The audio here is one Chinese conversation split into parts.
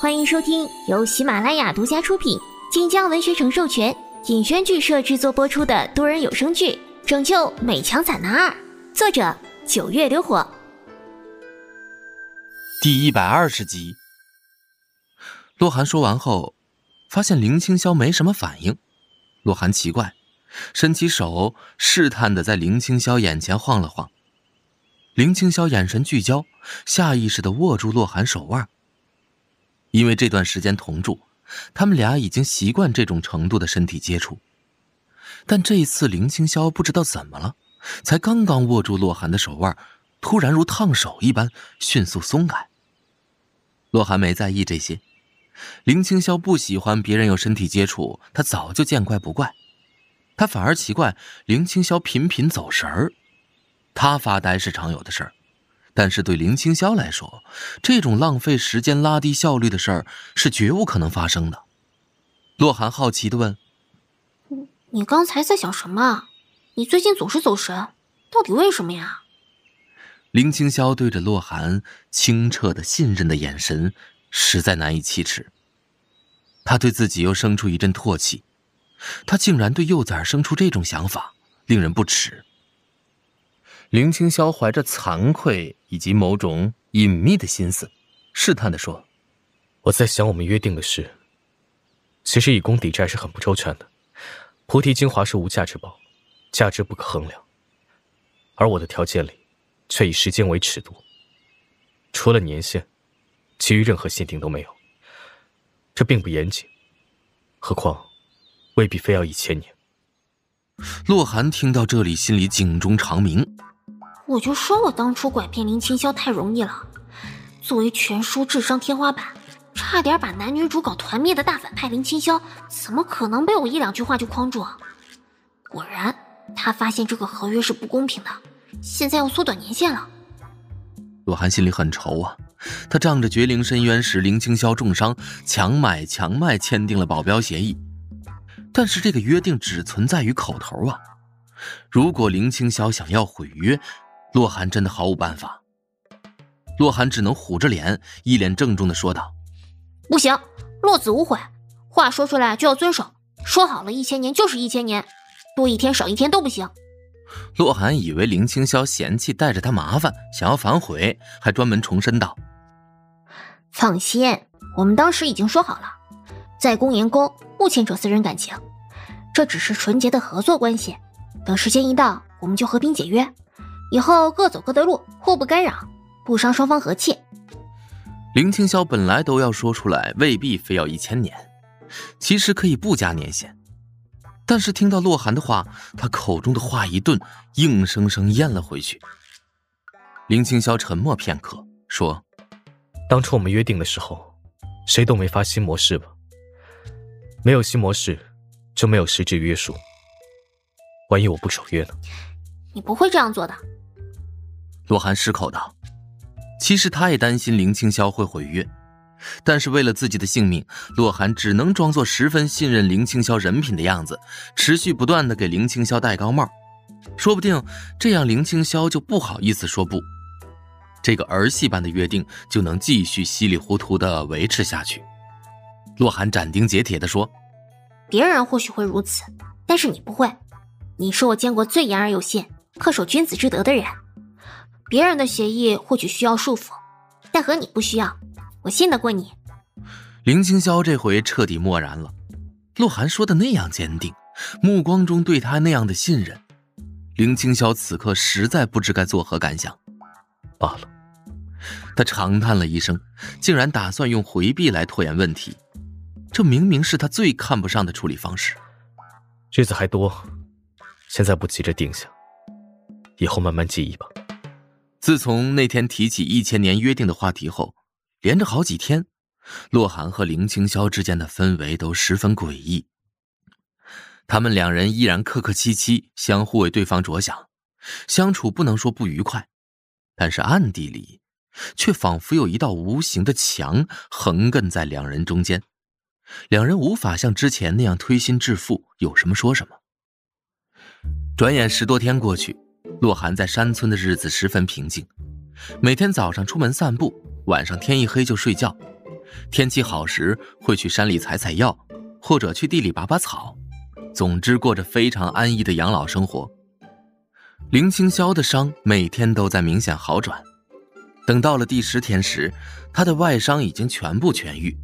欢迎收听由喜马拉雅独家出品、晋江文学城授权、尹轩剧社制作播出的多人有声剧《拯救美强惨男二》，作者九月流火。第一百二十集。洛寒说完后，发现林青霄没什么反应。洛寒奇怪，伸起手试探的在林青霄眼前晃了晃。林青霄眼神聚焦，下意识的握住洛寒手腕。因为这段时间同住，他们俩已经习惯这种程度的身体接触。但这一次，林青霄不知道怎么了，才刚刚握住洛寒的手腕，突然如烫手一般迅速松开。洛寒没在意这些，林青霄不喜欢别人有身体接触，他早就见怪不怪。他反而奇怪林青霄频频走神儿，他发呆是常有的事儿。但是对林青霄来说，这种浪费时间、拉低效率的事儿是绝无可能发生的。洛寒好奇的问：“你刚才在想什么？你最近总是走神，到底为什么呀？”林青霄对着洛寒清澈的、信任的眼神，实在难以启齿。他对自己又生出一阵唾弃，他竟然对幼崽生出这种想法，令人不齿。林青霄怀着惭愧以及某种隐秘的心思，试探的说：“我在想我们约定的事。其实以工抵债是很不周全的。菩提精华是无价之宝，价值不可衡量。而我的条件里，却以时间为尺度。除了年限，其余任何限定都没有。这并不严谨。何况，未必非要一千年。”洛寒听到这里，心里警钟长鸣。我就说我当初拐骗林青霄太容易了。作为全书智商天花板，差点把男女主搞团灭的大反派林青霄，怎么可能被我一两句话就框住？果然，他发现这个合约是不公平的，现在要缩短年限了。洛寒心里很愁啊，他仗着绝灵深渊时林青霄重伤，强买强卖签订了保镖协议，但是这个约定只存在于口头啊。如果林青霄想要毁约，洛寒真的毫无办法，洛寒只能虎着脸，一脸郑重的说道：“不行，洛子无悔，话说出来就要遵守，说好了一千年就是一千年，多一天少一天都不行。”洛寒以为林青霄嫌弃带着他麻烦，想要反悔，还专门重申道：“放心，我们当时已经说好了，在公言宫不牵扯私人感情，这只是纯洁的合作关系，等时间一到，我们就和平解约。”以后各走各的路，互不干扰，不伤双方和气。林青霄本来都要说出来，未必非要一千年，其实可以不加年限。但是听到洛寒的话，他口中的话一顿，硬生生咽了回去。林青霄沉默片刻，说：“当初我们约定的时候，谁都没发新模式吧？没有新模式，就没有实质约束。万一我不守约呢？你不会这样做的。”洛寒失口道：“其实他也担心林青霄会毁约，但是为了自己的性命，洛寒只能装作十分信任林青霄人品的样子，持续不断的给林青霄戴高帽。说不定这样林青霄就不好意思说不，这个儿戏般的约定就能继续稀里糊涂的维持下去。”洛寒斩钉截铁的说：“别人或许会如此，但是你不会。你是我见过最言而有信、恪守君子之德的人。”别人的协议或许需要束缚，但和你不需要，我信得过你。林清霄这回彻底漠然了。洛寒说的那样坚定，目光中对他那样的信任，林清霄此刻实在不知该作何感想。罢了，他长叹了一声，竟然打算用回避来拖延问题，这明明是他最看不上的处理方式。日子还多，现在不急着定下，以后慢慢记忆吧。自从那天提起一千年约定的话题后，连着好几天，洛寒和林青霄之间的氛围都十分诡异。他们两人依然客客气气，相互为对方着想，相处不能说不愉快，但是暗地里，却仿佛有一道无形的墙横亘在两人中间，两人无法像之前那样推心置腹，有什么说什么。转眼十多天过去。洛寒在山村的日子十分平静，每天早上出门散步，晚上天一黑就睡觉，天气好时会去山里采采药，或者去地里拔拔草，总之过着非常安逸的养老生活。林青霄的伤每天都在明显好转，等到了第十天时，他的外伤已经全部痊愈。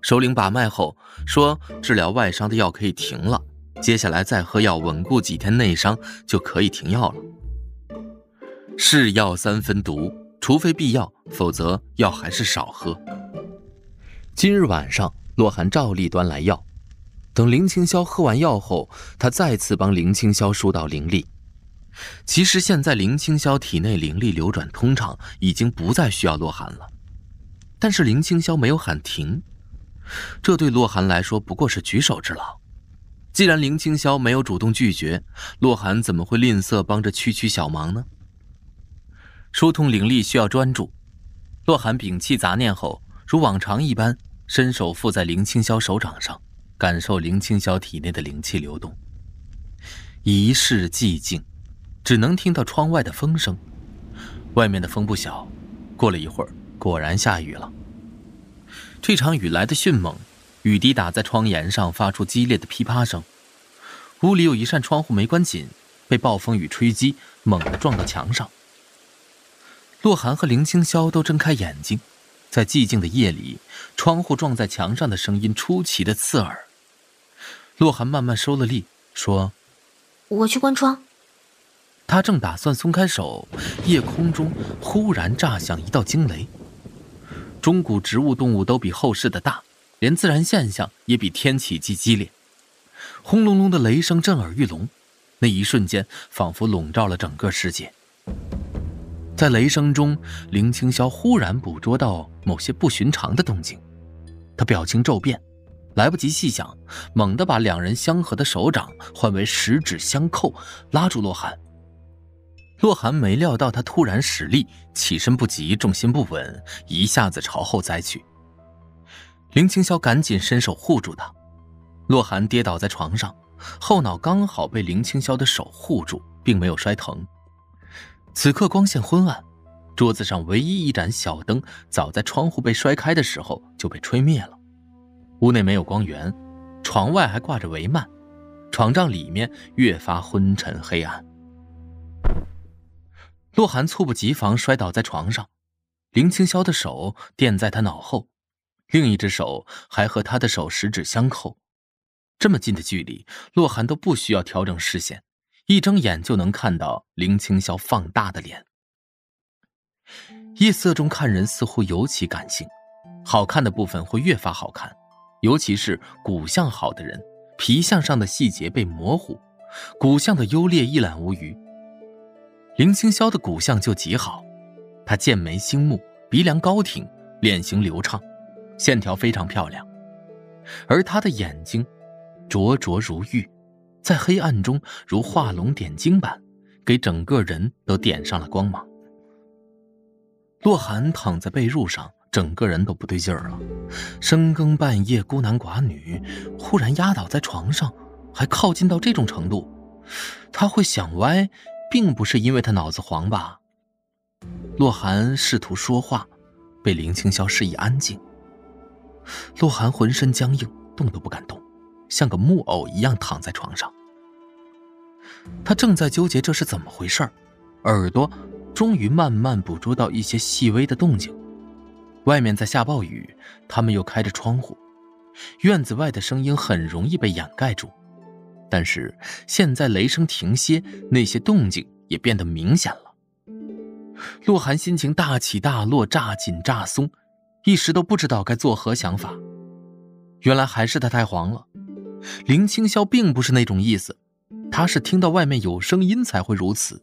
首领把脉后说，治疗外伤的药可以停了，接下来再喝药稳固几天内伤就可以停药了。是药三分毒，除非必要，否则药还是少喝。今日晚上，洛寒照例端来药。等林青霄喝完药后，他再次帮林青霄输到灵力。其实现在林青霄体内灵力流转通畅，已经不再需要洛寒了。但是林青霄没有喊停，这对洛寒来说不过是举手之劳。既然林青霄没有主动拒绝，洛寒怎么会吝啬帮着区区小忙呢？疏通灵力需要专注，洛寒摒弃杂念后，如往常一般。伸手附在林青霄手掌上，感受林青霄体内的灵气流动。一世寂静，只能听到窗外的风声。外面的风不小，过了一会儿，果然下雨了。这场雨来的迅猛，雨滴打在窗沿上，发出激烈的噼啪声。屋里有一扇窗户没关紧，被暴风雨吹击，猛地撞到墙上。洛寒和林清霄都睁开眼睛。在寂静的夜里，窗户撞在墙上的声音出奇的刺耳。洛寒慢慢收了力，说：“我去关窗。”他正打算松开手，夜空中忽然炸响一道惊雷。中古植物动物都比后世的大，连自然现象也比天启纪激烈。轰隆隆的雷声震耳欲聋，那一瞬间仿佛笼罩了整个世界。在雷声中，林青霄忽然捕捉到某些不寻常的动静，他表情骤变，来不及细想，猛地把两人相合的手掌换为十指相扣，拉住洛寒。洛寒没料到他突然使力，起身不及，重心不稳，一下子朝后栽去。林青霄赶紧伸手护住他，洛寒跌倒在床上，后脑刚好被林青霄的手护住，并没有摔疼。此刻光线昏暗，桌子上唯一一盏小灯，早在窗户被摔开的时候就被吹灭了。屋内没有光源，床外还挂着帷幔，床帐里面越发昏沉黑暗。洛寒猝不及防摔倒在床上，林青霄的手垫在他脑后，另一只手还和他的手十指相扣。这么近的距离，洛寒都不需要调整视线。一睁眼就能看到林青霄放大的脸。夜色中看人似乎尤其感性，好看的部分会越发好看，尤其是骨相好的人，皮相上的细节被模糊，骨相的优劣一览无余。林青霄的骨相就极好，他剑眉星目，鼻梁高挺，脸型流畅，线条非常漂亮，而他的眼睛，灼灼如玉。在黑暗中如画龙点睛般，给整个人都点上了光芒。洛寒躺在被褥上，整个人都不对劲儿了。深更半夜，孤男寡女，忽然压倒在床上，还靠近到这种程度，他会想歪，并不是因为他脑子黄吧？洛寒试图说话，被林青霄示意安静。洛寒浑身僵硬，动都不敢动，像个木偶一样躺在床上。他正在纠结这是怎么回事耳朵终于慢慢捕捉到一些细微的动静。外面在下暴雨，他们又开着窗户，院子外的声音很容易被掩盖住。但是现在雷声停歇，那些动静也变得明显了。洛寒心情大起大落，乍紧乍松，一时都不知道该作何想法。原来还是他太黄了。林青霄并不是那种意思。他是听到外面有声音才会如此。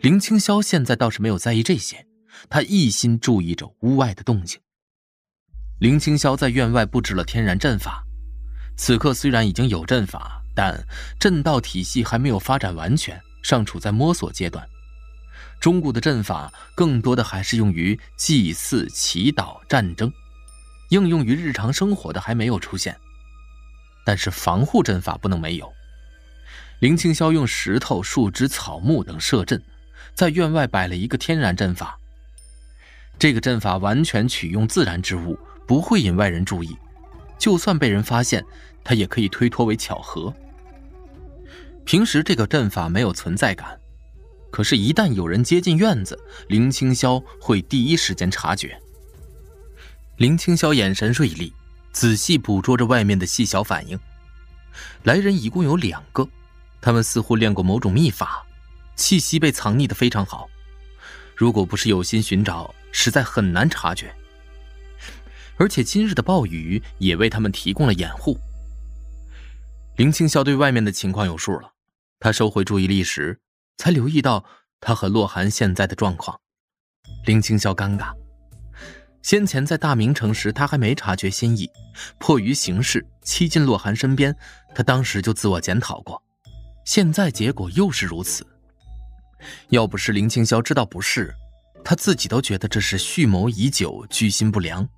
林青霄现在倒是没有在意这些，他一心注意着屋外的动静。林青霄在院外布置了天然阵法，此刻虽然已经有阵法，但阵道体系还没有发展完全，尚处在摸索阶段。中古的阵法更多的还是用于祭祀、祈祷、战争，应用于日常生活的还没有出现。但是防护阵法不能没有。林青霄用石头、树枝、草木等设阵，在院外摆了一个天然阵法。这个阵法完全取用自然之物，不会引外人注意。就算被人发现，他也可以推脱为巧合。平时这个阵法没有存在感，可是，一旦有人接近院子，林青霄会第一时间察觉。林青霄眼神锐利，仔细捕捉着外面的细小反应。来人一共有两个，他们似乎练过某种秘法，气息被藏匿的非常好。如果不是有心寻找，实在很难察觉。而且今日的暴雨也为他们提供了掩护。林青霄对外面的情况有数了，他收回注意力时，才留意到他和洛寒现在的状况。林青霄尴尬，先前在大明城时，他还没察觉心意，迫于形势欺进洛寒身边，他当时就自我检讨过，现在结果又是如此。要不是林青霄知道不是，他自己都觉得这是蓄谋已久，居心不良。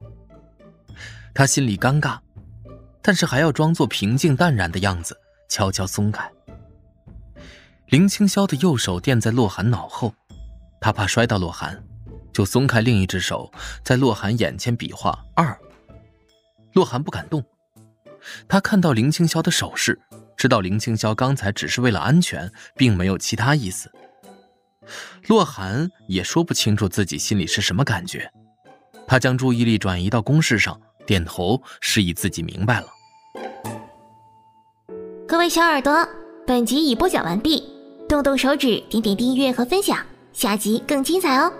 他心里尴尬，但是还要装作平静淡然的样子，悄悄松开。林青霄的右手垫在洛寒脑后，他怕摔到洛寒，就松开另一只手，在洛寒眼前比划二。洛寒不敢动，他看到林青霄的手势，知道林青霄刚才只是为了安全，并没有其他意思。洛寒也说不清楚自己心里是什么感觉，他将注意力转移到公事上。点头示意自己明白了。各位小耳朵，本集已播讲完毕，动动手指，点点订阅和分享，下集更精彩哦。